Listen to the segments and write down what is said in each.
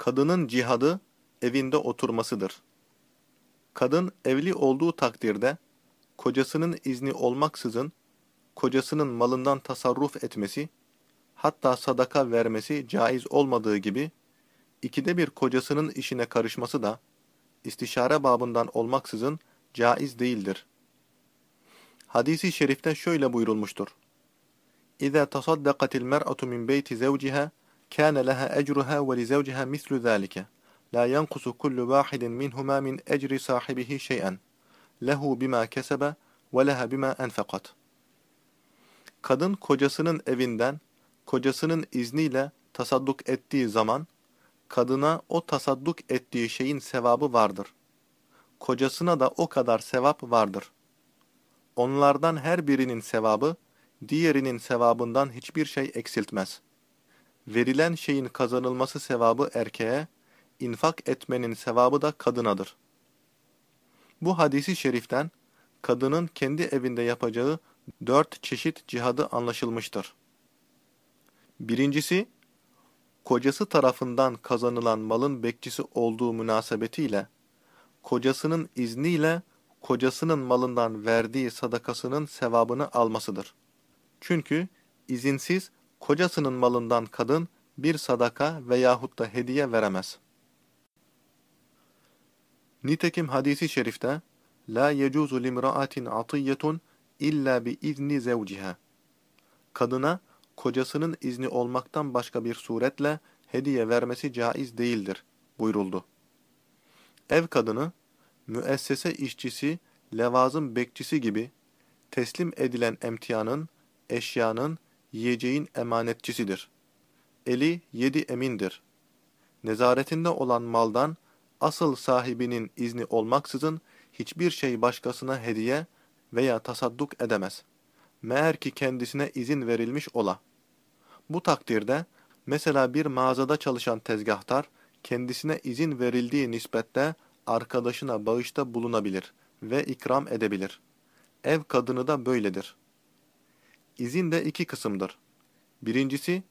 Kadının cihadı evinde oturmasıdır. Kadın evli olduğu takdirde kocasının izni olmaksızın kocasının malından tasarruf etmesi, hatta sadaka vermesi caiz olmadığı gibi ikide bir kocasının işine karışması da istişare babından olmaksızın caiz değildir. Hadisi şerifte şöyle buyurulmuştur. İza tasaddaqatil mer'atu min beyti zawciha ecruha ve li zawciha mislu zalika. La yanqusu kullu wahidin minhuma min ecri sahibihi şey'en. Lehu bima kesebe ve leha bima enfaqat. Kadın kocasının evinden kocasının izniyle tasadduk ettiği zaman kadına o tasadduk ettiği şeyin sevabı vardır. Kocasına da o kadar sevap vardır. Onlardan her birinin sevabı, diğerinin sevabından hiçbir şey eksiltmez. Verilen şeyin kazanılması sevabı erkeğe, infak etmenin sevabı da kadınadır. Bu hadisi şeriften, kadının kendi evinde yapacağı dört çeşit cihadı anlaşılmıştır. Birincisi, kocası tarafından kazanılan malın bekçisi olduğu münasebetiyle, kocasının izniyle kocasının malından verdiği sadakasının sevabını almasıdır. Çünkü izinsiz kocasının malından kadın bir sadaka veyahut da hediye veremez. Nitekim hadisi şerifte La yecuzu limra'atin atiyetun illa bi izni zevciha. Kadına kocasının izni olmaktan başka bir suretle hediye vermesi caiz değildir buyuruldu. Ev kadını, müessese işçisi, levazım bekçisi gibi teslim edilen emtianın, eşyanın, yiyeceğin emanetçisidir. Eli yedi emindir. Nezaretinde olan maldan asıl sahibinin izni olmaksızın hiçbir şey başkasına hediye veya tasadduk edemez. Meğer ki kendisine izin verilmiş ola. Bu takdirde mesela bir mağazada çalışan tezgahtar kendisine izin verildiği nispette arkadaşına bağışta bulunabilir ve ikram edebilir. Ev kadını da böyledir. İzin de iki kısımdır. Birincisi,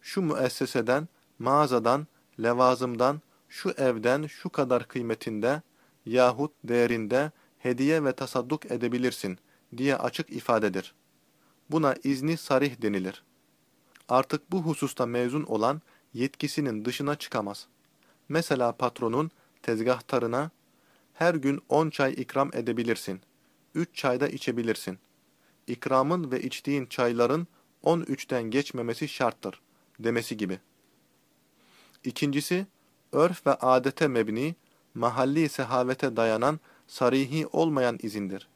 şu müesseseden, mağazadan, levazımdan, şu evden şu kadar kıymetinde yahut değerinde hediye ve tasadduk edebilirsin diye açık ifadedir. Buna izni sarih denilir. Artık bu hususta mezun olan yetkisinin dışına çıkamaz. Mesela patronun tezgahtarına her gün 10 çay ikram edebilirsin. 3 çayda içebilirsin. İkramın ve içtiğin çayların 13'ten geçmemesi şarttır demesi gibi. İkincisi, örf ve adete mebni, mahalli sehavete dayanan sarihi olmayan izindir.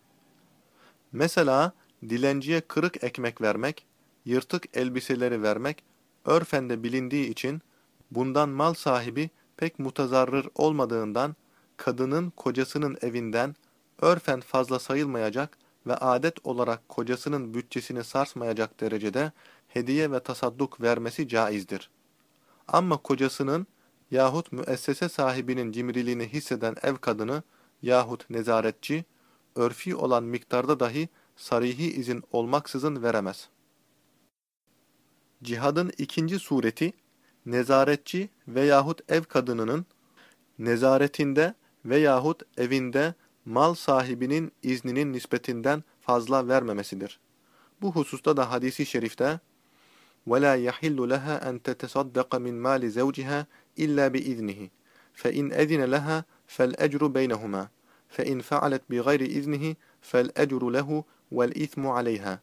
Mesela dilenciye kırık ekmek vermek, yırtık elbiseleri vermek örfen de bilindiği için bundan mal sahibi pek mutazarrır olmadığından kadının kocasının evinden örfen fazla sayılmayacak ve adet olarak kocasının bütçesini sarsmayacak derecede hediye ve tasadduk vermesi caizdir. Ama kocasının yahut müessese sahibinin cimriliğini hisseden ev kadını yahut nezaretçi, örfi olan miktarda dahi sarihi izin olmaksızın veremez. Cihadın ikinci sureti, nezaretçi veyahut ev kadınının nezaretinde veyahut evinde mal sahibinin izninin nispetinden fazla vermemesidir. Bu hususta da hadisi şerifte وَلَا يَحِلُّ لَهَا أَنْ تَتَصَدَّقَ مِنْ مَالِ زَوْجِهَا إِلَّا بِإِذْنِهِ فَإِنْ أَذِنَ لَهَا فَالْأَجْرُ بَيْنَهُمَا فَإِنْ فَعَلَتْ بِغَيْرِ إِذْنِهِ فَالْأَجْرُ لَهُ وَالْإِثْمُ عَلَيْهَا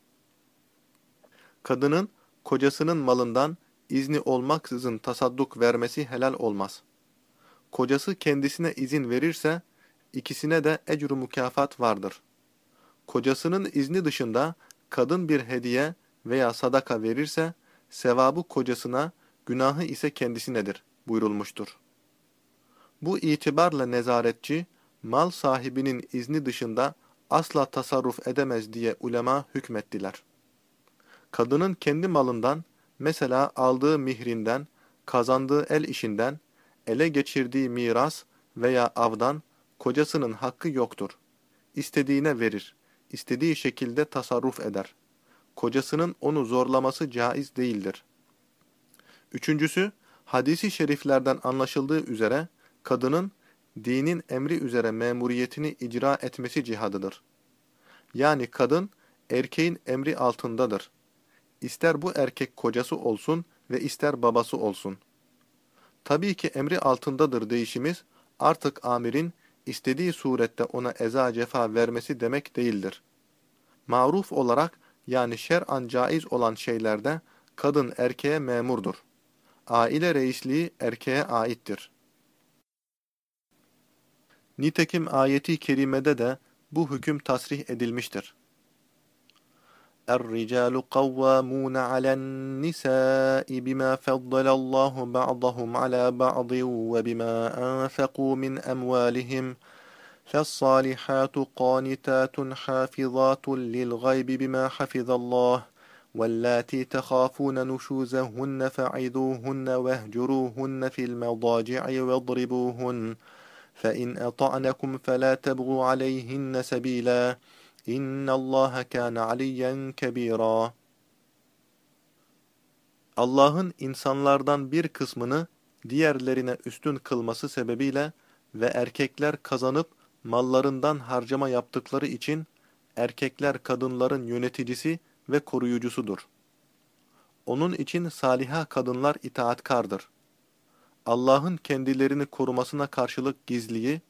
Kadının kocasının malından izni olmaksızın tasadduk vermesi helal olmaz. Kocası kendisine izin verirse ikisine de ecru mükafat vardır. Kocasının izni dışında kadın bir hediye veya sadaka verirse sevabı kocasına, günahı ise kendisinedir buyurulmuştur. Bu itibarla nezaretçi, mal sahibinin izni dışında asla tasarruf edemez diye ulema hükmettiler. Kadının kendi malından, mesela aldığı mihrinden, kazandığı el işinden, ele geçirdiği miras veya avdan kocasının hakkı yoktur. İstediğine verir, istediği şekilde tasarruf eder. Kocasının onu zorlaması caiz değildir. Üçüncüsü, Hadisi şeriflerden anlaşıldığı üzere kadının dinin emri üzere memuriyetini icra etmesi cihadıdır. Yani kadın erkeğin emri altındadır. İster bu erkek kocası olsun ve ister babası olsun. Tabii ki emri altındadır değişimiz artık amirin istediği surette ona eza cefa vermesi demek değildir. Maruf olarak yani şer'an caiz olan şeylerde kadın erkeğe memurdur. Aile reisliği erkeğe aittir. Nitekim ayeti kerimede de bu hüküm tasrih edilmiştir. الرجال قوامون على النساء بما فضل الله بعضهم على بعض وبما أنفقوا من أموالهم فالصالحات قانتات حافظات للغيب بما حفظ الله واللاتي تخافون نشوزهن فعذوهن واهجروهن في المضاجع واضربوهن فإن أطعنكم فلا تبغوا عليهن سبيلا İnna Allah kana aliyen kebira. Allah'ın insanlardan bir kısmını diğerlerine üstün kılması sebebiyle ve erkekler kazanıp mallarından harcama yaptıkları için erkekler kadınların yöneticisi ve koruyucusudur. Onun için saliha kadınlar itaatkardır. Allah'ın kendilerini korumasına karşılık gizliyi,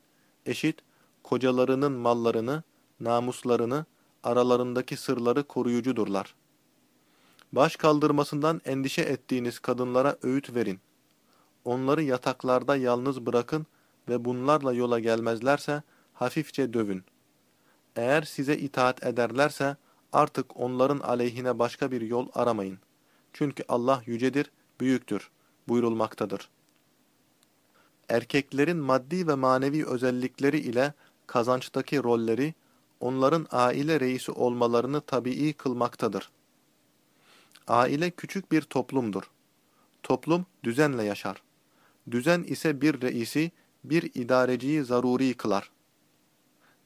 eşit, kocalarının mallarını, namuslarını, aralarındaki sırları koruyucudurlar. Baş kaldırmasından endişe ettiğiniz kadınlara öğüt verin. Onları yataklarda yalnız bırakın ve bunlarla yola gelmezlerse hafifçe dövün. Eğer size itaat ederlerse artık onların aleyhine başka bir yol aramayın. Çünkü Allah yücedir, büyüktür buyurulmaktadır. Erkeklerin maddi ve manevi özellikleri ile kazançtaki rolleri, onların aile reisi olmalarını tabii kılmaktadır. Aile küçük bir toplumdur. Toplum düzenle yaşar. Düzen ise bir reisi, bir idareciyi zaruri kılar.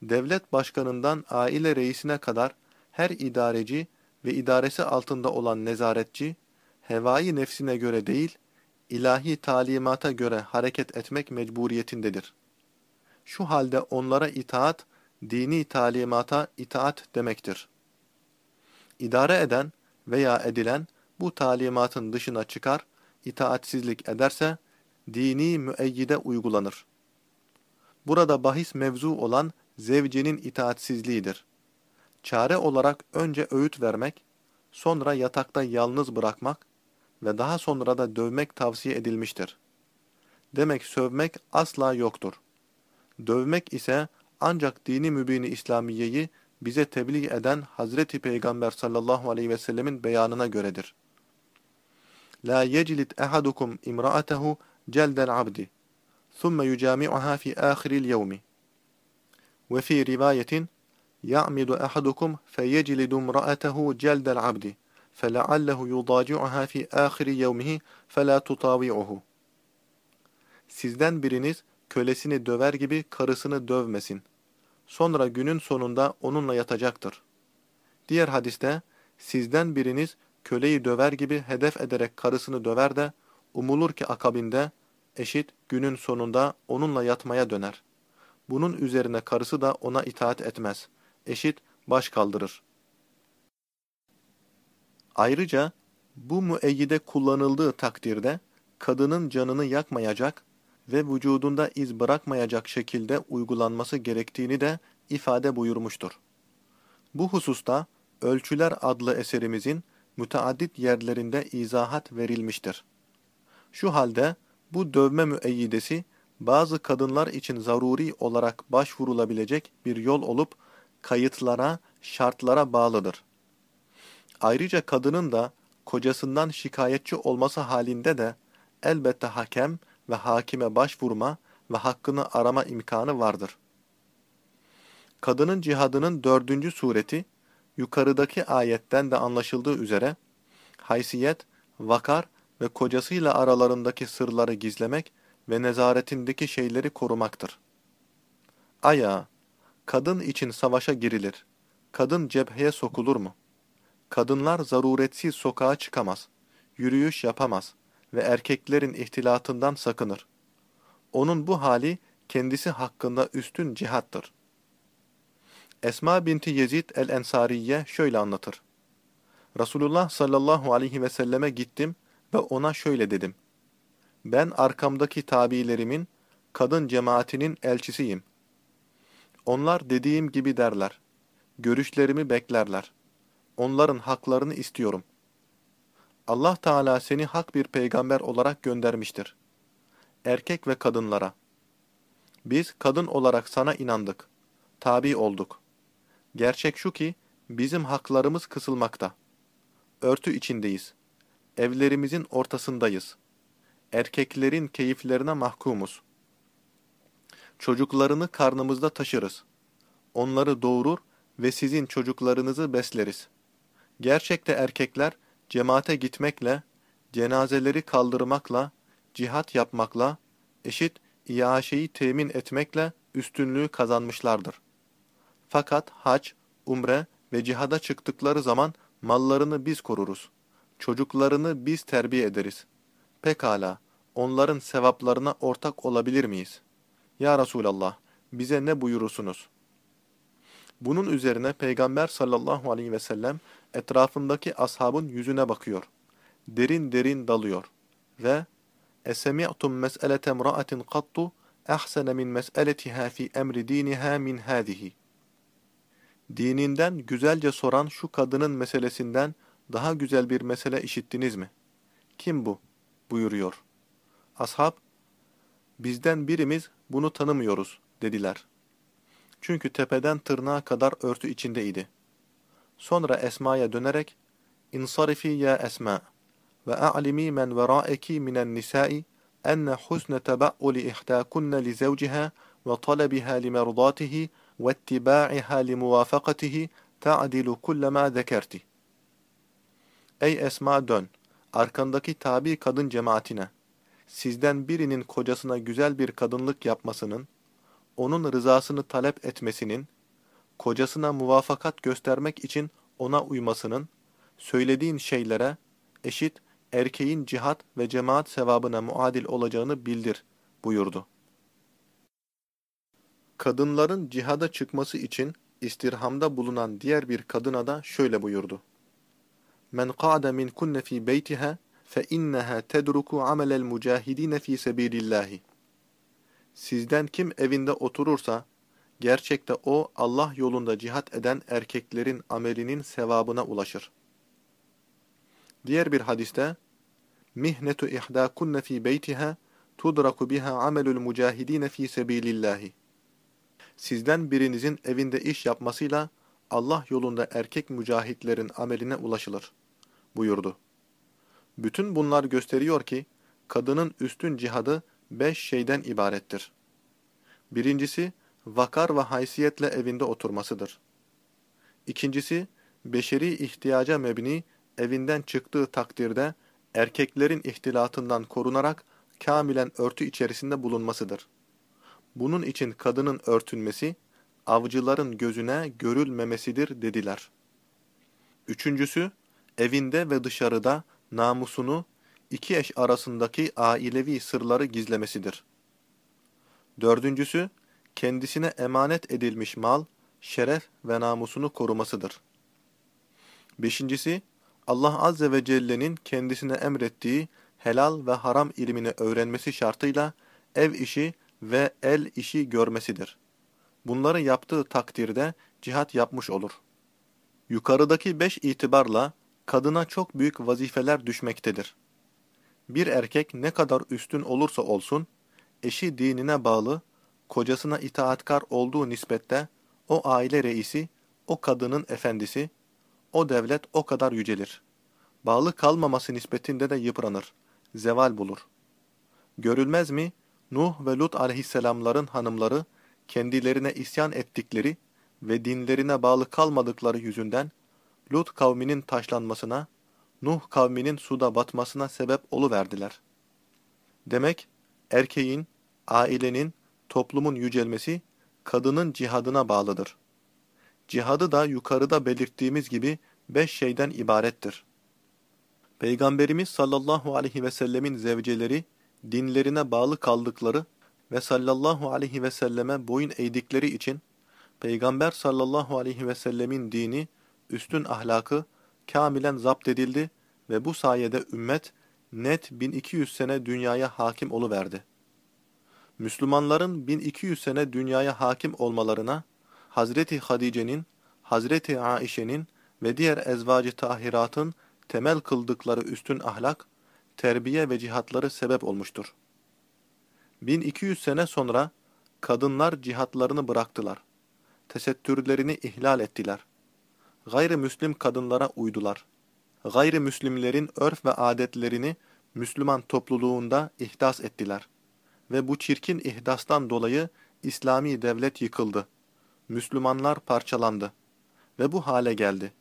Devlet başkanından aile reisine kadar her idareci ve idaresi altında olan nezaretçi, hevai nefsine göre değil, ilahi talimata göre hareket etmek mecburiyetindedir. Şu halde onlara itaat, dini talimata itaat demektir. İdare eden veya edilen bu talimatın dışına çıkar, itaatsizlik ederse, dini müeyyide uygulanır. Burada bahis mevzu olan zevcenin itaatsizliğidir. Çare olarak önce öğüt vermek, sonra yatakta yalnız bırakmak ve daha sonra da dövmek tavsiye edilmiştir. Demek sövmek asla yoktur. Dövmek ise ancak dini mübini İslamiyeyi bize tebliğ eden Hazreti Peygamber sallallahu aleyhi ve sellemin beyanına göredir. La yeclit ehadukum imra'atehu celdel abdi ثم يجامعها في آخر اليوم وفي رواية يعمد أحدكم فيجلد امرأته جلد العبد فلعله يضاجعها في آخر يومه فلا تطاوعه Sizden biriniz kölesini döver gibi karısını dövmesin. Sonra günün sonunda onunla yatacaktır. Diğer hadiste, sizden biriniz köleyi döver gibi hedef ederek karısını döver de, umulur ki akabinde, eşit günün sonunda onunla yatmaya döner. Bunun üzerine karısı da ona itaat etmez. Eşit baş kaldırır. Ayrıca bu müeyyide kullanıldığı takdirde kadının canını yakmayacak ve vücudunda iz bırakmayacak şekilde uygulanması gerektiğini de ifade buyurmuştur. Bu hususta Ölçüler adlı eserimizin müteaddit yerlerinde izahat verilmiştir. Şu halde bu dövme müeyyidesi bazı kadınlar için zaruri olarak başvurulabilecek bir yol olup kayıtlara, şartlara bağlıdır. Ayrıca kadının da kocasından şikayetçi olması halinde de elbette hakem ve hakime başvurma ve hakkını arama imkanı vardır. Kadının cihadının dördüncü sureti, yukarıdaki ayetten de anlaşıldığı üzere, haysiyet, vakar ve kocasıyla aralarındaki sırları gizlemek ve nezaretindeki şeyleri korumaktır. Aya, kadın için savaşa girilir. Kadın cepheye sokulur mu? Kadınlar zaruretsiz sokağa çıkamaz, yürüyüş yapamaz ve erkeklerin ihtilatından sakınır. Onun bu hali kendisi hakkında üstün cihattır. Esma binti Yezid el-Ensariye şöyle anlatır. Resulullah sallallahu aleyhi ve selleme gittim ve ona şöyle dedim. Ben arkamdaki tabilerimin, kadın cemaatinin elçisiyim. Onlar dediğim gibi derler. Görüşlerimi beklerler. Onların haklarını istiyorum. Allah Teala seni hak bir peygamber olarak göndermiştir. Erkek ve kadınlara. Biz kadın olarak sana inandık. Tabi olduk. Gerçek şu ki, bizim haklarımız kısılmakta. Örtü içindeyiz. Evlerimizin ortasındayız. Erkeklerin keyiflerine mahkumuz. Çocuklarını karnımızda taşırız. Onları doğurur ve sizin çocuklarınızı besleriz. Gerçekte erkekler cemaate gitmekle, cenazeleri kaldırmakla, cihat yapmakla, eşit iaşeyi temin etmekle üstünlüğü kazanmışlardır. Fakat hac, umre ve cihada çıktıkları zaman mallarını biz koruruz. Çocuklarını biz terbiye ederiz. Pekala, onların sevaplarına ortak olabilir miyiz? Ya Resulallah, bize ne buyurursunuz? Bunun üzerine Peygamber sallallahu aleyhi ve sellem etrafındaki ashabın yüzüne bakıyor. Derin derin dalıyor. Ve اَسَمِعْتُمْ مَسْأَلَةَ امْرَأَةٍ قَطُّ اَحْسَنَ مِنْ مَسْأَلَتِهَا فِي اَمْرِ دِينِهَا مِنْ هَذِهِ Dininden güzelce soran şu kadının meselesinden daha güzel bir mesele işittiniz mi? Kim bu? buyuruyor. Ashab, bizden birimiz bunu tanımıyoruz dediler. Çünkü tepeden tırnağa kadar örtü içindeydi. Sonra Esma'ya dönerek, İnsarifi ya Esma ve a'limi men vera'eki minen nisai enne husne tebauli ihtâkunne li zevciha ve talebiha li merdatihi ve ittibâ'iha li muvafakatihi ta'dilu kullema zekerti. Ey Esma dön, arkandaki tabi kadın cemaatine, sizden birinin kocasına güzel bir kadınlık yapmasının, onun rızasını talep etmesinin, kocasına muvafakat göstermek için ona uymasının, söylediğin şeylere eşit erkeğin cihat ve cemaat sevabına muadil olacağını bildir buyurdu. Kadınların cihada çıkması için istirhamda bulunan diğer bir kadına da şöyle buyurdu. Men qa'da min kunne fi beytiha fe inneha tedruku amelel mucahidine fi sebilillahi. Sizden kim evinde oturursa, gerçekte o Allah yolunda cihat eden erkeklerin amelinin sevabına ulaşır. Diğer bir hadiste, Mihnetu ihdâkunne fî beytiha, tudraku biha amelul mucahidine fî sebilillahi. Sizden birinizin evinde iş yapmasıyla Allah yolunda erkek mücahitlerin ameline ulaşılır, buyurdu. Bütün bunlar gösteriyor ki, kadının üstün cihadı, beş şeyden ibarettir. Birincisi, vakar ve haysiyetle evinde oturmasıdır. İkincisi, beşeri ihtiyaca mebni, evinden çıktığı takdirde, erkeklerin ihtilatından korunarak, kamilen örtü içerisinde bulunmasıdır. Bunun için kadının örtünmesi, avcıların gözüne görülmemesidir dediler. Üçüncüsü, evinde ve dışarıda namusunu, iki eş arasındaki ailevi sırları gizlemesidir. Dördüncüsü, kendisine emanet edilmiş mal, şeref ve namusunu korumasıdır. Beşincisi, Allah Azze ve Celle'nin kendisine emrettiği helal ve haram ilmini öğrenmesi şartıyla ev işi ve el işi görmesidir. Bunları yaptığı takdirde cihat yapmış olur. Yukarıdaki beş itibarla kadına çok büyük vazifeler düşmektedir. Bir erkek ne kadar üstün olursa olsun, eşi dinine bağlı, kocasına itaatkar olduğu nispette o aile reisi, o kadının efendisi, o devlet o kadar yücelir. Bağlı kalmaması nispetinde de yıpranır, zeval bulur. Görülmez mi, Nuh ve Lut aleyhisselamların hanımları, kendilerine isyan ettikleri ve dinlerine bağlı kalmadıkları yüzünden, Lut kavminin taşlanmasına, Nuh kavminin suda batmasına sebep oluverdiler. Demek, erkeğin, ailenin, toplumun yücelmesi, kadının cihadına bağlıdır. Cihadı da yukarıda belirttiğimiz gibi beş şeyden ibarettir. Peygamberimiz sallallahu aleyhi ve sellemin zevceleri, dinlerine bağlı kaldıkları ve sallallahu aleyhi ve selleme boyun eğdikleri için, Peygamber sallallahu aleyhi ve sellemin dini, üstün ahlakı, kamilen zapt edildi ve bu sayede ümmet, net 1200 sene dünyaya hakim oluverdi. Müslümanların 1200 sene dünyaya hakim olmalarına, Hazreti Hadice'nin, Hazreti Aişe'nin ve diğer ezvacı tahiratın temel kıldıkları üstün ahlak, terbiye ve cihatları sebep olmuştur. 1200 sene sonra kadınlar cihatlarını bıraktılar. Tesettürlerini ihlal ettiler. Gayrimüslim kadınlara uydular. Gayrimüslimlerin örf ve adetlerini Müslüman topluluğunda ihdas ettiler. Ve bu çirkin ihdastan dolayı İslami devlet yıkıldı. Müslümanlar parçalandı. Ve bu hale geldi.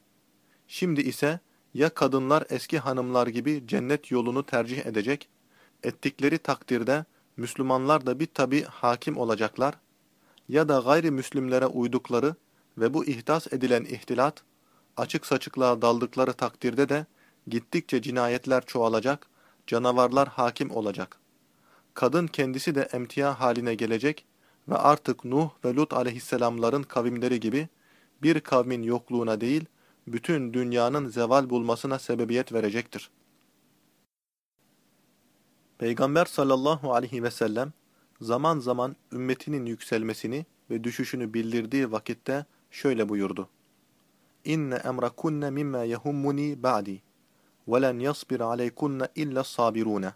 Şimdi ise ya kadınlar eski hanımlar gibi cennet yolunu tercih edecek, ettikleri takdirde Müslümanlar da bir tabi hakim olacaklar, ya da gayrimüslimlere uydukları ve bu ihdas edilen ihtilat, açık saçıklığa daldıkları takdirde de gittikçe cinayetler çoğalacak, canavarlar hakim olacak. Kadın kendisi de emtia haline gelecek ve artık Nuh ve Lut aleyhisselamların kavimleri gibi bir kavmin yokluğuna değil, bütün dünyanın zeval bulmasına sebebiyet verecektir. Peygamber sallallahu aleyhi ve sellem zaman zaman ümmetinin yükselmesini ve düşüşünü bildirdiği vakitte şöyle buyurdu. İnne emrakunne mimma yehummuni ba'di ve len yasbir aleykunne illa sabirune.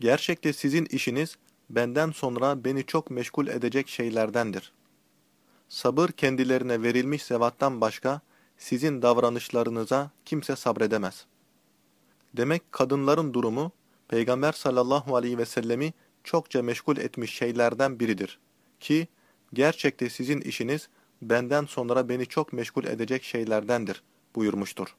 Gerçekte sizin işiniz benden sonra beni çok meşgul edecek şeylerdendir. Sabır kendilerine verilmiş zevattan başka sizin davranışlarınıza kimse sabredemez. Demek kadınların durumu, Peygamber sallallahu aleyhi ve sellemi çokça meşgul etmiş şeylerden biridir. Ki, gerçekte sizin işiniz, benden sonra beni çok meşgul edecek şeylerdendir, buyurmuştur.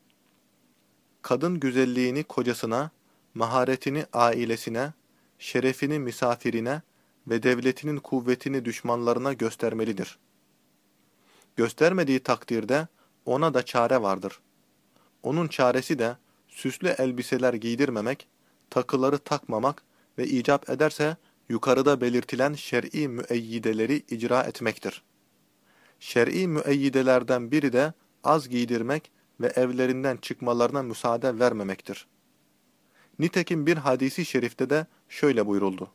Kadın güzelliğini kocasına, maharetini ailesine, şerefini misafirine ve devletinin kuvvetini düşmanlarına göstermelidir. Göstermediği takdirde, ona da çare vardır. Onun çaresi de süslü elbiseler giydirmemek, takıları takmamak ve icap ederse yukarıda belirtilen şer'i müeyyideleri icra etmektir. Şer'i müeyyidelerden biri de az giydirmek ve evlerinden çıkmalarına müsaade vermemektir. Nitekim bir hadisi şerifte de şöyle buyuruldu.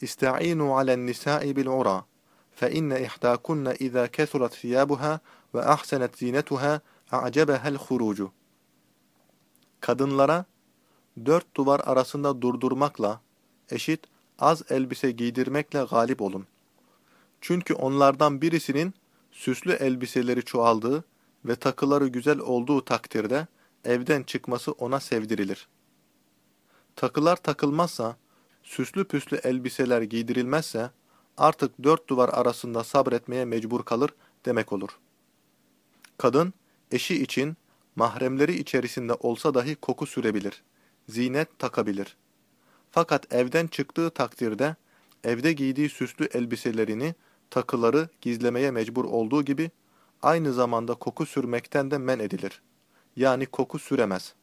İsta'inu alen nisa'i bil ura fe inne ihdakunne iza kesurat thiyabuha ve ahsenet zinetuha a'cebehel hurucu. Kadınlara dört duvar arasında durdurmakla eşit az elbise giydirmekle galip olun. Çünkü onlardan birisinin süslü elbiseleri çoğaldığı ve takıları güzel olduğu takdirde evden çıkması ona sevdirilir. Takılar takılmazsa, süslü püslü elbiseler giydirilmezse artık dört duvar arasında sabretmeye mecbur kalır demek olur. Kadın, eşi için mahremleri içerisinde olsa dahi koku sürebilir, zinet takabilir. Fakat evden çıktığı takdirde, evde giydiği süslü elbiselerini, takıları gizlemeye mecbur olduğu gibi, aynı zamanda koku sürmekten de men edilir. Yani koku süremez.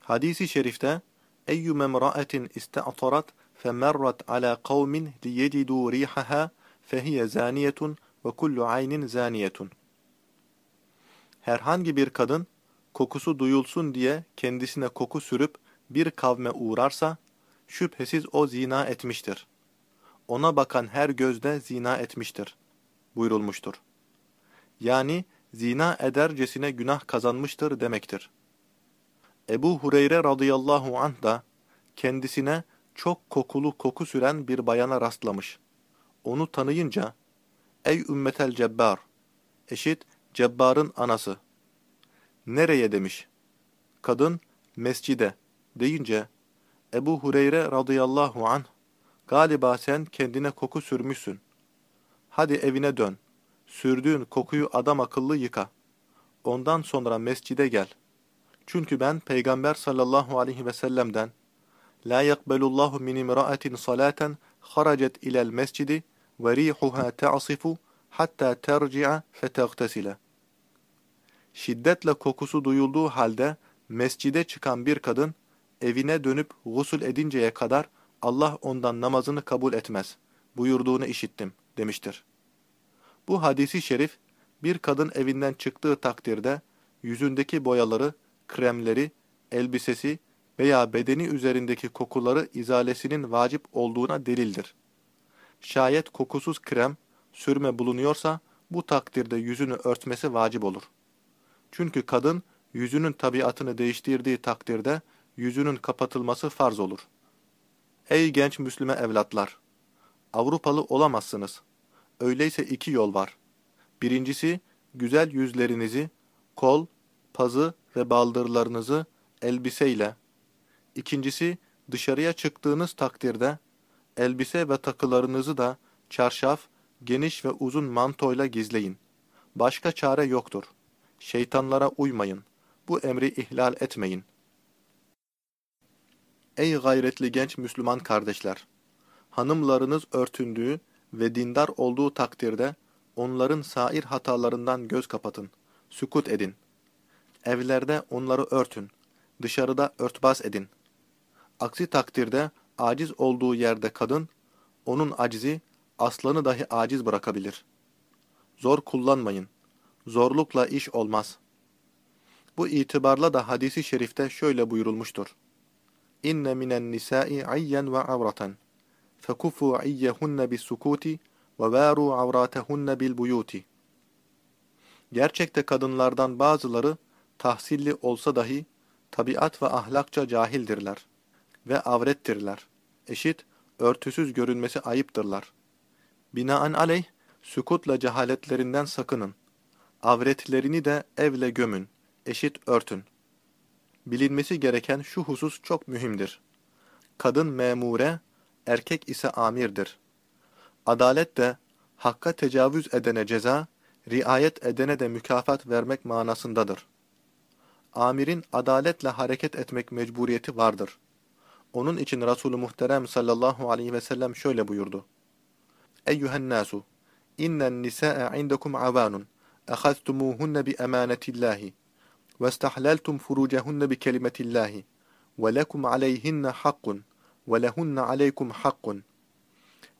Hadis-i şerifte, اَيُّمَ مْرَأَةٍ اِسْتَعْطَرَتْ فَمَرَّتْ عَلَى قَوْمٍ لِيَجِدُوا رِيحَهَا فَهِيَ زَانِيَةٌ ve kullu aynin zaniyetun. Herhangi bir kadın kokusu duyulsun diye kendisine koku sürüp bir kavme uğrarsa şüphesiz o zina etmiştir. Ona bakan her gözde zina etmiştir buyurulmuştur. Yani zina edercesine günah kazanmıştır demektir. Ebu Hureyre radıyallahu anh da kendisine çok kokulu koku süren bir bayana rastlamış. Onu tanıyınca Ey ümmetel cebbar! Eşit, cebbarın anası. Nereye demiş. Kadın, mescide deyince, Ebu Hureyre radıyallahu anh, galiba sen kendine koku sürmüşsün. Hadi evine dön. Sürdüğün kokuyu adam akıllı yıka. Ondan sonra mescide gel. Çünkü ben Peygamber sallallahu aleyhi ve sellem'den, La yakbelullahu min imra'atin salaten haracet ilel mescidi ve rihuha ta'sifu hatta terci'a fetegtesile. şiddetle kokusu duyulduğu halde mescide çıkan bir kadın evine dönüp gusül edinceye kadar Allah ondan namazını kabul etmez buyurduğunu işittim demiştir. Bu hadisi şerif bir kadın evinden çıktığı takdirde yüzündeki boyaları, kremleri, elbisesi veya bedeni üzerindeki kokuları izalesinin vacip olduğuna delildir. Şayet kokusuz krem, sürme bulunuyorsa bu takdirde yüzünü örtmesi vacip olur. Çünkü kadın yüzünün tabiatını değiştirdiği takdirde yüzünün kapatılması farz olur. Ey genç Müslüme evlatlar! Avrupalı olamazsınız. Öyleyse iki yol var. Birincisi, güzel yüzlerinizi, kol, pazı ve baldırlarınızı elbiseyle. İkincisi, dışarıya çıktığınız takdirde, elbise ve takılarınızı da çarşaf, geniş ve uzun mantoyla gizleyin. Başka çare yoktur. Şeytanlara uymayın. Bu emri ihlal etmeyin. Ey gayretli genç Müslüman kardeşler! Hanımlarınız örtündüğü ve dindar olduğu takdirde onların sair hatalarından göz kapatın, sükut edin. Evlerde onları örtün, dışarıda örtbas edin. Aksi takdirde aciz olduğu yerde kadın, onun acizi aslanı dahi aciz bırakabilir. Zor kullanmayın. Zorlukla iş olmaz. Bu itibarla da hadisi şerifte şöyle buyurulmuştur. İnne minen nisai ayyen ve avraten. Fekufu ayyehunne bis sukuti ve varu avratehunne bil buyuti. Gerçekte kadınlardan bazıları tahsilli olsa dahi tabiat ve ahlakça cahildirler ve avrettirler. Eşit, örtüsüz görünmesi ayıptırlar. Binaen aleyh, sükutla cehaletlerinden sakının. Avretlerini de evle gömün, eşit örtün. Bilinmesi gereken şu husus çok mühimdir. Kadın memure, erkek ise amirdir. Adalet de hakka tecavüz edene ceza, riayet edene de mükafat vermek manasındadır. Amirin adaletle hareket etmek mecburiyeti vardır. Onun için Resulü Muhterem sallallahu aleyhi ve sellem şöyle buyurdu. Eyyühen nasu, innen nisa'e indekum avanun, ehaztumuhunne bi emanetillahi, ve istahlaltum furucehunne bi kelimetillahi, ve lekum aleyhinne hakkun, ve lehunne aleykum hakkun.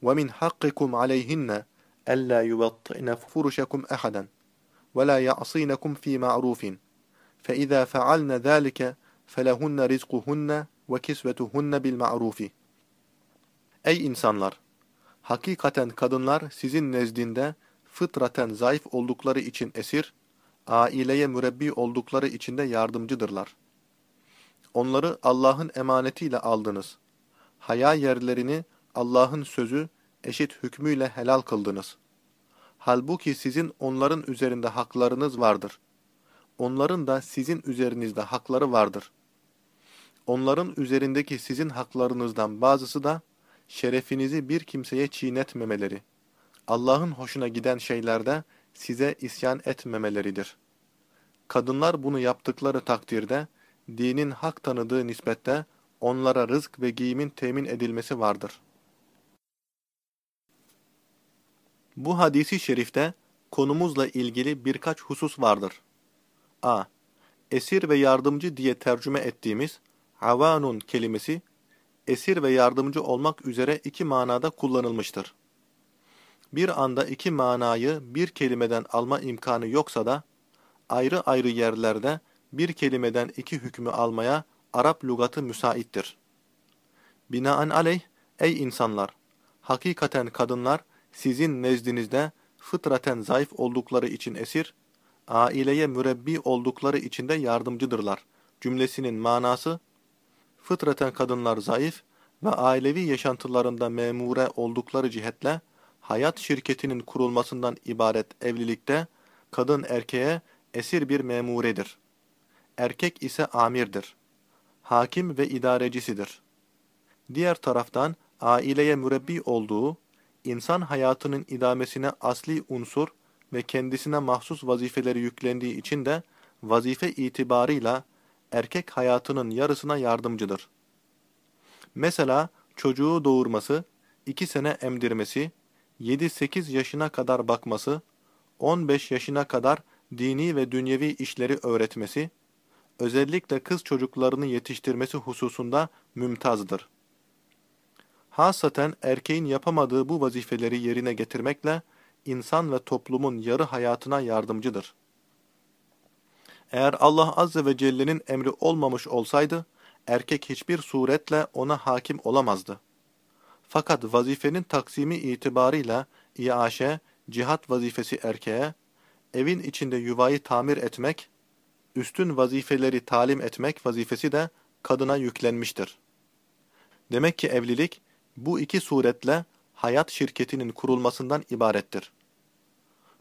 ومن حقكم عليهن ألا يوطئن فرشكم أحدا ولا يعصينكم في معروف فإذا فعلن ذلك فلهن رزقهن وكسوتهن بالمعروف Ey insanlar! Hakikaten kadınlar sizin nezdinde fıtraten zayıf oldukları için esir, aileye mürebbi oldukları için de yardımcıdırlar. Onları Allah'ın emanetiyle aldınız. Haya yerlerini Allah'ın sözü eşit hükmüyle helal kıldınız. Halbuki sizin onların üzerinde haklarınız vardır. Onların da sizin üzerinizde hakları vardır. Onların üzerindeki sizin haklarınızdan bazısı da şerefinizi bir kimseye çiğnetmemeleri, Allah'ın hoşuna giden şeylerde size isyan etmemeleridir. Kadınlar bunu yaptıkları takdirde, dinin hak tanıdığı nispette onlara rızk ve giyimin temin edilmesi vardır. Bu hadisi şerifte konumuzla ilgili birkaç husus vardır. a. Esir ve yardımcı diye tercüme ettiğimiz avanun kelimesi, esir ve yardımcı olmak üzere iki manada kullanılmıştır. Bir anda iki manayı bir kelimeden alma imkanı yoksa da, ayrı ayrı yerlerde bir kelimeden iki hükmü almaya Arap lügatı müsaittir. Binaenaleyh, ey insanlar! Hakikaten kadınlar, sizin nezdinizde fıtraten zayıf oldukları için esir, aileye mürebbi oldukları için de yardımcıdırlar. Cümlesinin manası, fıtraten kadınlar zayıf ve ailevi yaşantılarında memure oldukları cihetle, hayat şirketinin kurulmasından ibaret evlilikte, kadın erkeğe esir bir memuredir. Erkek ise amirdir. Hakim ve idarecisidir. Diğer taraftan, aileye mürebbi olduğu, insan hayatının idamesine asli unsur ve kendisine mahsus vazifeleri yüklendiği için de vazife itibarıyla erkek hayatının yarısına yardımcıdır. Mesela çocuğu doğurması, 2 sene emdirmesi, 7-8 yaşına kadar bakması, 15 yaşına kadar dini ve dünyevi işleri öğretmesi, özellikle kız çocuklarını yetiştirmesi hususunda mümtazdır. Hasaten erkeğin yapamadığı bu vazifeleri yerine getirmekle insan ve toplumun yarı hayatına yardımcıdır. Eğer Allah Azze ve Celle'nin emri olmamış olsaydı, erkek hiçbir suretle ona hakim olamazdı. Fakat vazifenin taksimi itibarıyla iaşe, cihat vazifesi erkeğe, evin içinde yuvayı tamir etmek, üstün vazifeleri talim etmek vazifesi de kadına yüklenmiştir. Demek ki evlilik, bu iki suretle hayat şirketinin kurulmasından ibarettir.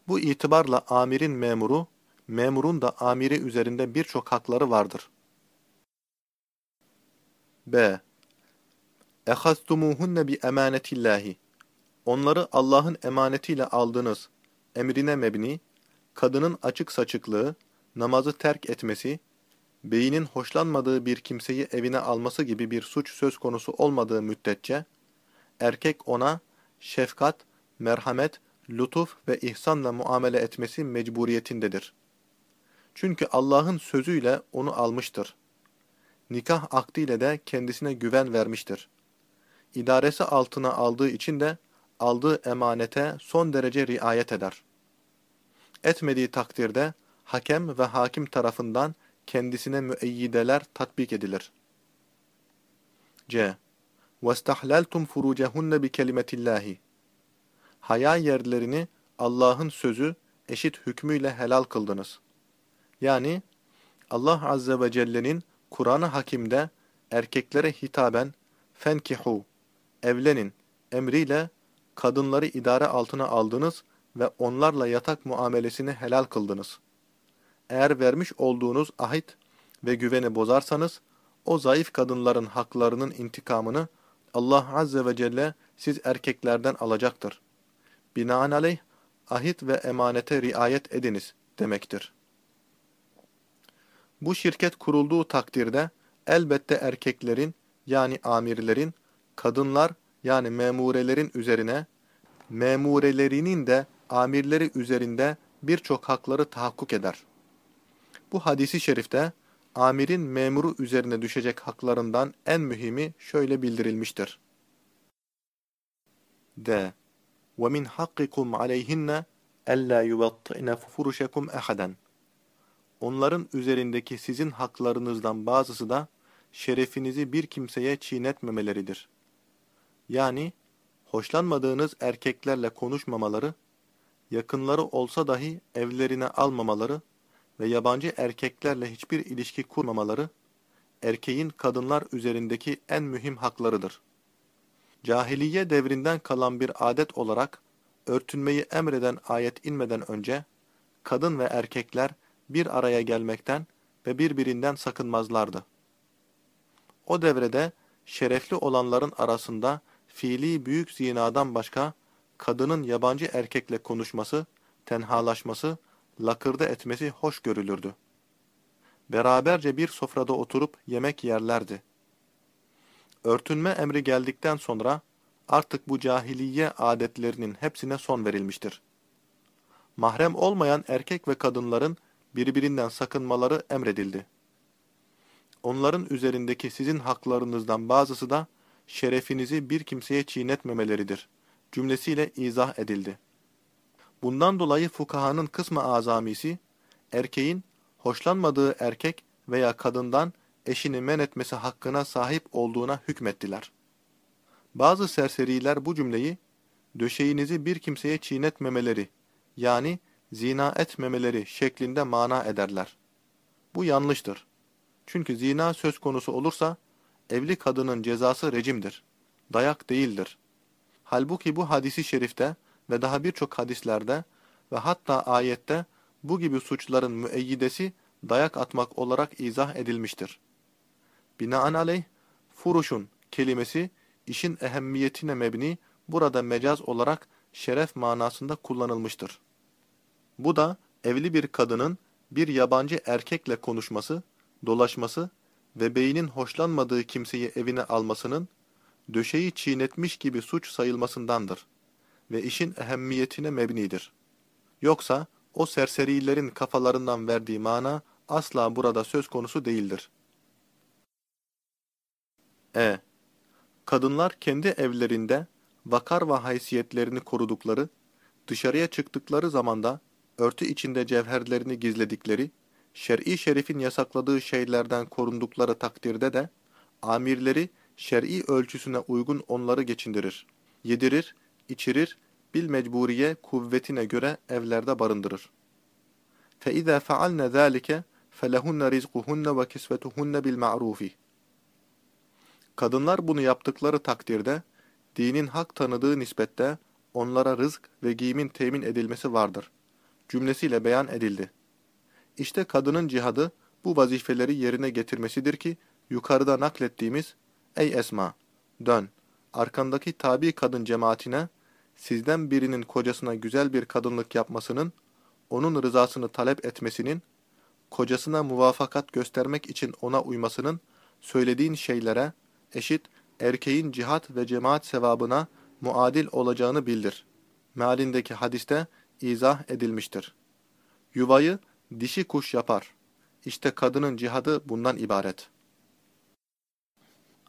Bu itibarla amirin memuru, memurun da amiri üzerinde birçok hakları vardır. B. اَخَذْتُمُوهُنَّ بِاَمَانَةِ اللّٰهِ Onları Allah'ın emanetiyle aldınız. Emrine mebni, kadının açık saçıklığı, namazı terk etmesi, beyinin hoşlanmadığı bir kimseyi evine alması gibi bir suç söz konusu olmadığı müddetçe, erkek ona şefkat, merhamet, lütuf ve ihsanla muamele etmesi mecburiyetindedir. Çünkü Allah'ın sözüyle onu almıştır. Nikah akdiyle de kendisine güven vermiştir. İdaresi altına aldığı için de aldığı emanete son derece riayet eder. Etmediği takdirde hakem ve hakim tarafından kendisine müeyyideler tatbik edilir. C. وَاسْتَحْلَلْتُمْ فُرُوجَهُنَّ بِكَلِمَةِ اللّٰهِ Haya yerlerini Allah'ın sözü eşit hükmüyle helal kıldınız. Yani Allah Azze ve Celle'nin Kur'an-ı Hakim'de erkeklere hitaben fenkihu, evlenin emriyle kadınları idare altına aldınız ve onlarla yatak muamelesini helal kıldınız. Eğer vermiş olduğunuz ahit ve güveni bozarsanız, o zayıf kadınların haklarının intikamını Allah Azze ve Celle siz erkeklerden alacaktır. Binaenaleyh, ahit ve emanete riayet ediniz demektir. Bu şirket kurulduğu takdirde elbette erkeklerin yani amirlerin, kadınlar yani memurelerin üzerine, memurelerinin de amirleri üzerinde birçok hakları tahakkuk eder. Bu hadisi şerifte amirin memuru üzerine düşecek haklarından en mühimi şöyle bildirilmiştir. D. وَمِنْ حَقِّكُمْ عَلَيْهِنَّ أَلَّا يُوَطِّئْنَ فُفُرُشَكُمْ أَحَدًا Onların üzerindeki sizin haklarınızdan bazısı da şerefinizi bir kimseye çiğnetmemeleridir. Yani hoşlanmadığınız erkeklerle konuşmamaları, yakınları olsa dahi evlerine almamaları ve yabancı erkeklerle hiçbir ilişki kurmamaları, erkeğin kadınlar üzerindeki en mühim haklarıdır. Cahiliye devrinden kalan bir adet olarak, örtünmeyi emreden ayet inmeden önce, kadın ve erkekler bir araya gelmekten ve birbirinden sakınmazlardı. O devrede şerefli olanların arasında fiili büyük zinadan başka kadının yabancı erkekle konuşması, tenhalaşması, lakırdı etmesi hoş görülürdü. Beraberce bir sofrada oturup yemek yerlerdi. Örtünme emri geldikten sonra artık bu cahiliye adetlerinin hepsine son verilmiştir. Mahrem olmayan erkek ve kadınların birbirinden sakınmaları emredildi. Onların üzerindeki sizin haklarınızdan bazısı da şerefinizi bir kimseye çiğnetmemeleridir. Cümlesiyle izah edildi. Bundan dolayı fukahanın kısmı azamisi, erkeğin hoşlanmadığı erkek veya kadından eşini men etmesi hakkına sahip olduğuna hükmettiler. Bazı serseriler bu cümleyi, döşeğinizi bir kimseye çiğnetmemeleri, yani zina etmemeleri şeklinde mana ederler. Bu yanlıştır. Çünkü zina söz konusu olursa, evli kadının cezası rejimdir, dayak değildir. Halbuki bu hadisi şerifte ve daha birçok hadislerde ve hatta ayette bu gibi suçların müeyyidesi dayak atmak olarak izah edilmiştir. Binaenaleyh, furuşun kelimesi işin ehemmiyetine mebni burada mecaz olarak şeref manasında kullanılmıştır. Bu da evli bir kadının bir yabancı erkekle konuşması, dolaşması ve beynin hoşlanmadığı kimseyi evine almasının döşeyi çiğnetmiş gibi suç sayılmasındandır ve işin ehemmiyetine mebnidir. Yoksa o serserilerin kafalarından verdiği mana asla burada söz konusu değildir. E. Kadınlar kendi evlerinde vakar ve haysiyetlerini korudukları, dışarıya çıktıkları zamanda örtü içinde cevherlerini gizledikleri, şer'i şerifin yasakladığı şeylerden korundukları takdirde de, amirleri şer'i ölçüsüne uygun onları geçindirir, yedirir, içirir, bil mecburiye kuvvetine göre evlerde barındırır. فَاِذَا فَعَلْنَ ذَٰلِكَ فَلَهُنَّ رِزْقُهُنَّ وَكِسْوَتُهُنَّ بِالْمَعْرُوفِ Kadınlar bunu yaptıkları takdirde, dinin hak tanıdığı nispette onlara rızk ve giyimin temin edilmesi vardır. Cümlesiyle beyan edildi. İşte kadının cihadı bu vazifeleri yerine getirmesidir ki, yukarıda naklettiğimiz, Ey Esma! Dön! Arkandaki tabi kadın cemaatine, sizden birinin kocasına güzel bir kadınlık yapmasının, onun rızasını talep etmesinin, kocasına muvafakat göstermek için ona uymasının, söylediğin şeylere, eşit, erkeğin cihat ve cemaat sevabına muadil olacağını bildir. Mealindeki hadiste izah edilmiştir. Yuvayı dişi kuş yapar. İşte kadının cihadı bundan ibaret.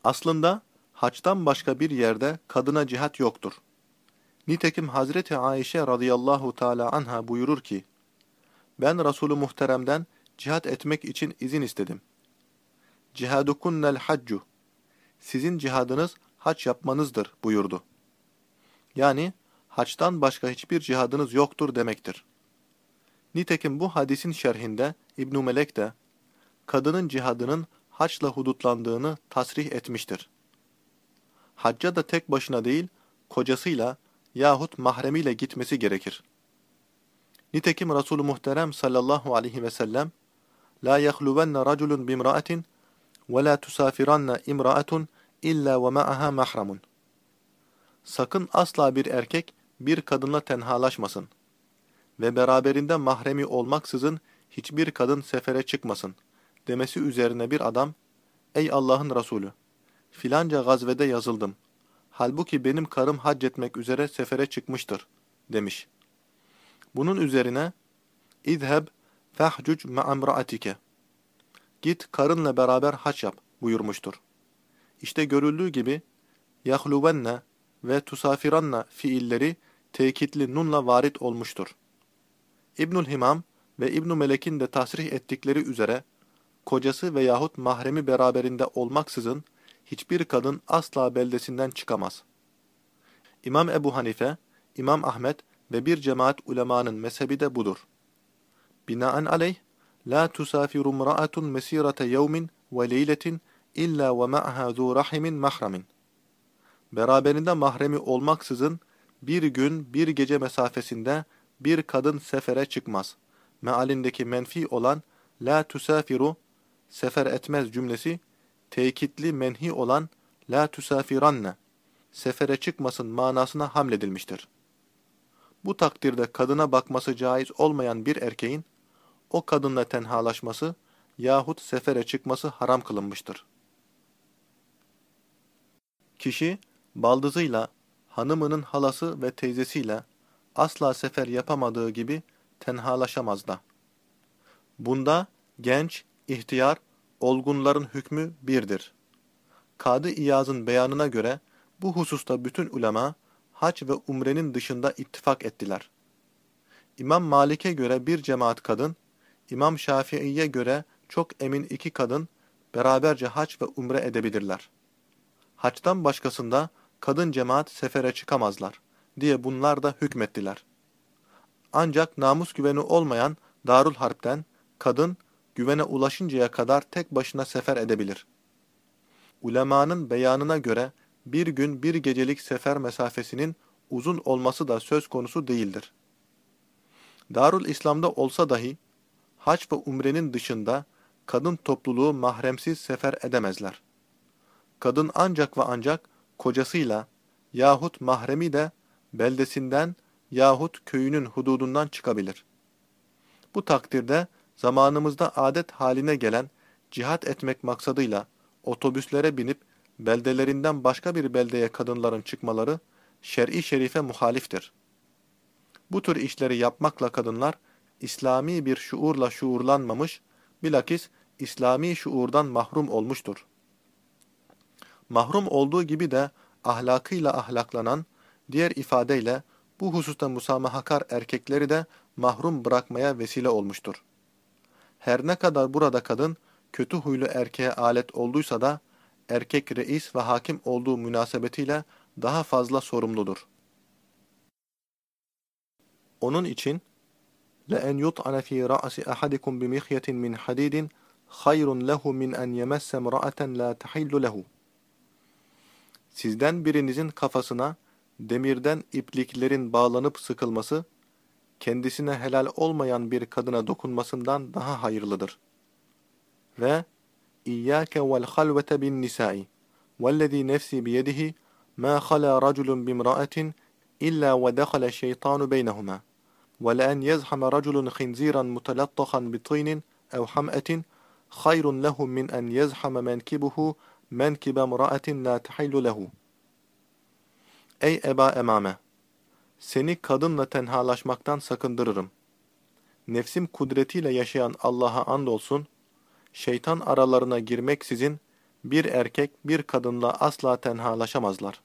Aslında haçtan başka bir yerde kadına cihat yoktur. Nitekim Hazreti Ayşe radıyallahu teala anha buyurur ki, Ben Resulü Muhterem'den cihat etmek için izin istedim. Cihadukunnel haccu sizin cihadınız haç yapmanızdır buyurdu. Yani haçtan başka hiçbir cihadınız yoktur demektir. Nitekim bu hadisin şerhinde ibn Melek de kadının cihadının haçla hudutlandığını tasrih etmiştir. Hacca da tek başına değil, kocasıyla yahut mahremiyle gitmesi gerekir. Nitekim Resul-ü Muhterem sallallahu aleyhi ve sellem La yahluvenna raculun bimra'atin ve la tusafiranna imra'atun illa ve ma'aha mahramun. Sakın asla bir erkek bir kadınla tenhalaşmasın.'' Ve beraberinde mahremi olmaksızın hiçbir kadın sefere çıkmasın demesi üzerine bir adam, Ey Allah'ın Resulü! Filanca gazvede yazıldım. Halbuki benim karım hac etmek üzere sefere çıkmıştır, demiş. Bunun üzerine, İzheb fehcuc ma'amra'atike Git karınla beraber haç yap buyurmuştur. İşte görüldüğü gibi yahluvenne ve tusafiranna fiilleri tekitli nunla varit olmuştur. İbnül Himam ve İbnü Melek'in de tasrih ettikleri üzere kocası veyahut mahremi beraberinde olmaksızın hiçbir kadın asla beldesinden çıkamaz. İmam Ebu Hanife, İmam Ahmet ve bir cemaat ulemanın mezhebi de budur. Binaen aleyh, La tusafiru mra'atun mesirete yevmin ve leyletin illa ve ma'ha zu. Beraberinde mahremi olmaksızın bir gün bir gece mesafesinde bir kadın sefere çıkmaz. Mealindeki menfi olan la tusafiru sefer etmez cümlesi tekitli menhi olan la tusafiranne sefere çıkmasın manasına hamledilmiştir. Bu takdirde kadına bakması caiz olmayan bir erkeğin o kadınla tenhalaşması yahut sefere çıkması haram kılınmıştır. Kişi, baldızıyla, hanımının halası ve teyzesiyle asla sefer yapamadığı gibi tenhalaşamaz da. Bunda genç, ihtiyar, olgunların hükmü birdir. Kadı İyaz'ın beyanına göre bu hususta bütün ulema hac ve umrenin dışında ittifak ettiler. İmam Malik'e göre bir cemaat kadın İmam Şafii'ye göre çok emin iki kadın beraberce haç ve umre edebilirler. Haçtan başkasında kadın cemaat sefere çıkamazlar diye bunlar da hükmettiler. Ancak namus güveni olmayan Darul Harp'ten kadın güvene ulaşıncaya kadar tek başına sefer edebilir. Ulemanın beyanına göre bir gün bir gecelik sefer mesafesinin uzun olması da söz konusu değildir. Darul İslam'da olsa dahi haç ve umrenin dışında kadın topluluğu mahremsiz sefer edemezler. Kadın ancak ve ancak kocasıyla yahut mahremi de beldesinden yahut köyünün hududundan çıkabilir. Bu takdirde zamanımızda adet haline gelen cihat etmek maksadıyla otobüslere binip beldelerinden başka bir beldeye kadınların çıkmaları şer'i şerife muhaliftir. Bu tür işleri yapmakla kadınlar İslami bir şuurla şuurlanmamış, bilakis İslami şuurdan mahrum olmuştur. Mahrum olduğu gibi de ahlakıyla ahlaklanan, diğer ifadeyle bu hususta musamahakar erkekleri de mahrum bırakmaya vesile olmuştur. Her ne kadar burada kadın kötü huylu erkeğe alet olduysa da erkek reis ve hakim olduğu münasebetiyle daha fazla sorumludur. Onun için لَاَنْ يُطْعَنَ ف۪ي رَأْسِ أَحَدِكُمْ بِمِخْيَةٍ مِنْ حَد۪يدٍ خَيْرٌ لَهُ مِنْ أَنْ يَمَسَّ مْرَأَةً لَا تَحِلُّ لَهُ Sizden birinizin kafasına demirden ipliklerin bağlanıp sıkılması, kendisine helal olmayan bir kadına dokunmasından daha hayırlıdır. Ve İyyâke vel halvete bin nisâi vellezî nefsî biyedihi mâ halâ raculun bimra'atin illâ ve dehale şeytanu beynehumâ ve le'en yezhame raculun khinziran mutelattahan bitînin ev ham'etin hayrun lehu min en yezhame menkibuhu menkibe mra'atin la tehillu lehu. Ey Eba Emame! Seni kadınla tenhalaşmaktan sakındırırım. Nefsim kudretiyle yaşayan Allah'a andolsun, şeytan aralarına girmeksizin bir erkek bir kadınla asla tenhalaşamazlar.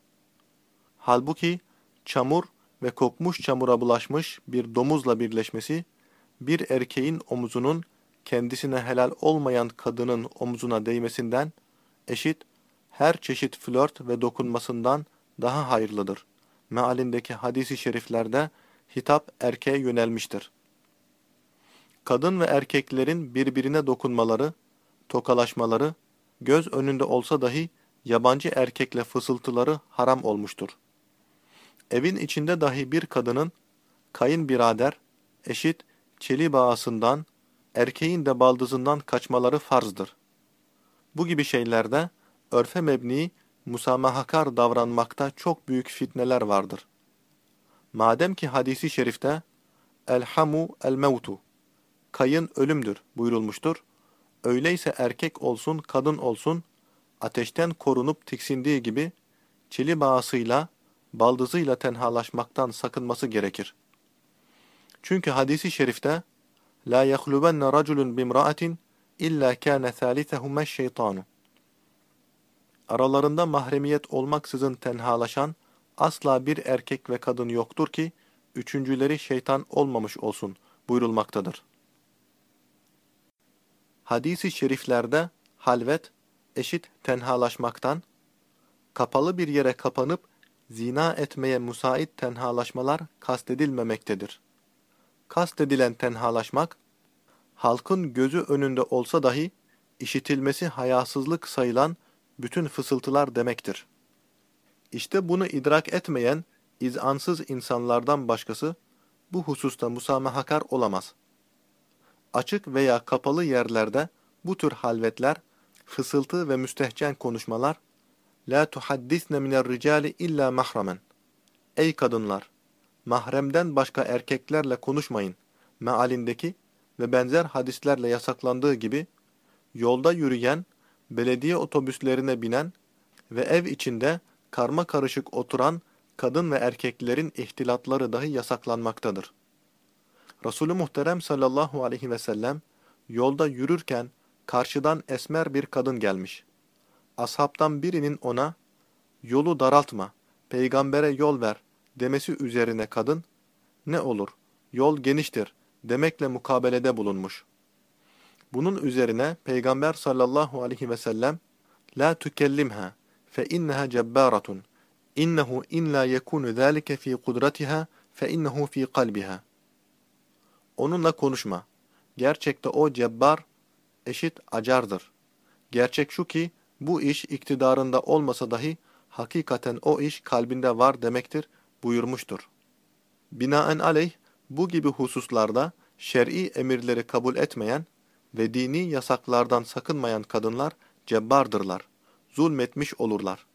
Halbuki çamur ve kokmuş çamura bulaşmış bir domuzla birleşmesi, bir erkeğin omuzunun kendisine helal olmayan kadının omzuna değmesinden eşit her çeşit flört ve dokunmasından daha hayırlıdır. Mealindeki hadisi şeriflerde hitap erkeğe yönelmiştir. Kadın ve erkeklerin birbirine dokunmaları, tokalaşmaları, göz önünde olsa dahi yabancı erkekle fısıltıları haram olmuştur. Evin içinde dahi bir kadının kayınbirader, eşit, çeli bağısından, erkeğin de baldızından kaçmaları farzdır. Bu gibi şeylerde örfe mebni, musamahakar davranmakta çok büyük fitneler vardır. Madem ki hadisi şerifte elhamu el-mevtu kayın ölümdür buyurulmuştur. Öyleyse erkek olsun kadın olsun ateşten korunup tiksindiği gibi çili bağısıyla baldızıyla tenhalaşmaktan sakınması gerekir. Çünkü hadisi şerifte la yahlubenne raculun bimra'atin illa kana thalithuhuma şeytanu Aralarında mahremiyet olmaksızın tenhalaşan asla bir erkek ve kadın yoktur ki üçüncüleri şeytan olmamış olsun buyurulmaktadır. Hadis-i şeriflerde halvet eşit tenhalaşmaktan, kapalı bir yere kapanıp zina etmeye müsait tenhalaşmalar kastedilmemektedir. Kastedilen tenhalaşmak, halkın gözü önünde olsa dahi işitilmesi hayasızlık sayılan bütün fısıltılar demektir. İşte bunu idrak etmeyen, izansız insanlardan başkası bu hususta musamahakar olamaz. Açık veya kapalı yerlerde bu tür halvetler, fısıltı ve müstehcen konuşmalar, La tuhaddisne minel ricali illa mahramen. Ey kadınlar! Mahremden başka erkeklerle konuşmayın. Mealindeki ve benzer hadislerle yasaklandığı gibi, yolda yürüyen belediye otobüslerine binen ve ev içinde karma karışık oturan kadın ve erkeklerin ihtilatları dahi yasaklanmaktadır. Resulü Muhterem sallallahu aleyhi ve sellem yolda yürürken karşıdan esmer bir kadın gelmiş. Ashabtan birinin ona yolu daraltma, peygambere yol ver demesi üzerine kadın ne olur yol geniştir demekle mukabelede bulunmuş. Bunun üzerine Peygamber sallallahu aleyhi ve sellem La tükellimha fe inneha cebbaratun innehu in la yekunu zalike fi kudratiha fe innehu fi kalbiha Onunla konuşma. Gerçekte o cebbar eşit acardır. Gerçek şu ki bu iş iktidarında olmasa dahi hakikaten o iş kalbinde var demektir buyurmuştur. Binaen aleyh bu gibi hususlarda şer'i emirleri kabul etmeyen ve dini yasaklardan sakınmayan kadınlar cebbardırlar, zulmetmiş olurlar.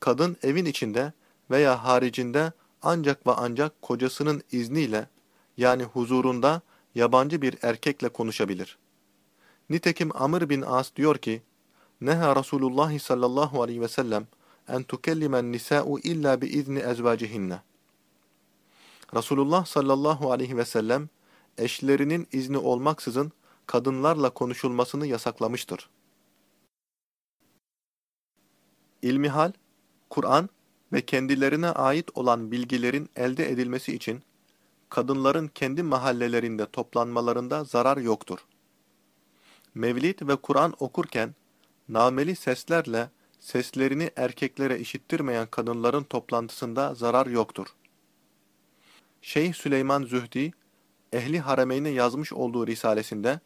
Kadın evin içinde veya haricinde ancak ve ancak kocasının izniyle yani huzurunda yabancı bir erkekle konuşabilir. Nitekim Amr bin As diyor ki, Neha Resulullah sallallahu aleyhi ve sellem en tukellimen nisa'u illa bi izni ezvacihinne. Resulullah sallallahu aleyhi ve sellem eşlerinin izni olmaksızın kadınlarla konuşulmasını yasaklamıştır. İlmihal, Kur'an ve kendilerine ait olan bilgilerin elde edilmesi için kadınların kendi mahallelerinde toplanmalarında zarar yoktur. Mevlid ve Kur'an okurken nameli seslerle seslerini erkeklere işittirmeyen kadınların toplantısında zarar yoktur. Şeyh Süleyman Zühdi, Ehli Harameyne yazmış olduğu risalesinde,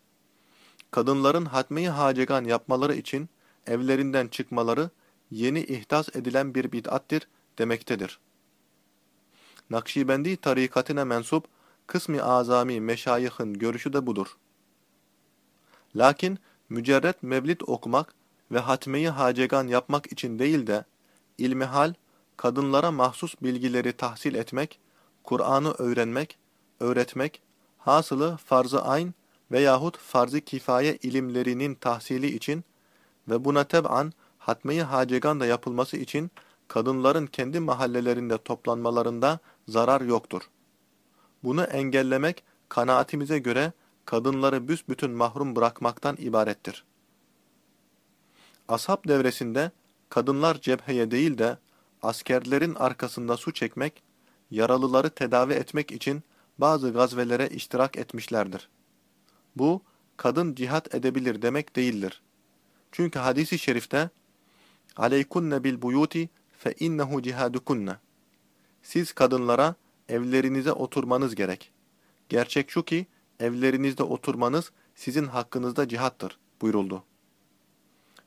kadınların hatmeyi hacegan yapmaları için evlerinden çıkmaları yeni ihdas edilen bir bid'attir demektedir. Nakşibendi tarikatine mensup kısmi azami meşayihın görüşü de budur. Lakin mücerret mevlid okumak ve hatmeyi hacegan yapmak için değil de ilmihal, kadınlara mahsus bilgileri tahsil etmek, Kur'an'ı öğrenmek, öğretmek, hasılı farz-ı ayn veyahut farz-ı kifaye ilimlerinin tahsili için ve buna teb'an hatmeyi hacegan da yapılması için kadınların kendi mahallelerinde toplanmalarında zarar yoktur. Bunu engellemek kanaatimize göre kadınları büsbütün mahrum bırakmaktan ibarettir. Ashab devresinde kadınlar cepheye değil de askerlerin arkasında su çekmek, yaralıları tedavi etmek için bazı gazvelere iştirak etmişlerdir. Bu, kadın cihat edebilir demek değildir. Çünkü hadisi şerifte aleykunne bil buyuti fe innehu cihadukunne. Siz kadınlara evlerinize oturmanız gerek. Gerçek şu ki evlerinizde oturmanız sizin hakkınızda cihattır buyuruldu.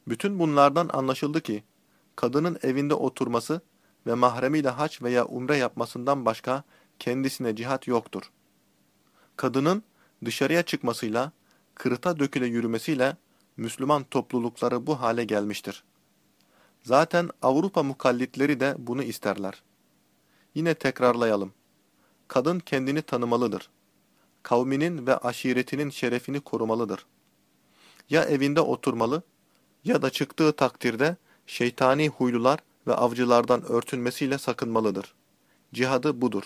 Bütün bunlardan anlaşıldı ki kadının evinde oturması ve mahremiyle haç veya umre yapmasından başka kendisine cihat yoktur. Kadının dışarıya çıkmasıyla, kırıta döküle yürümesiyle Müslüman toplulukları bu hale gelmiştir. Zaten Avrupa mukallitleri de bunu isterler. Yine tekrarlayalım. Kadın kendini tanımalıdır. Kavminin ve aşiretinin şerefini korumalıdır. Ya evinde oturmalı ya da çıktığı takdirde şeytani huylular ve avcılardan örtünmesiyle sakınmalıdır. Cihadı budur.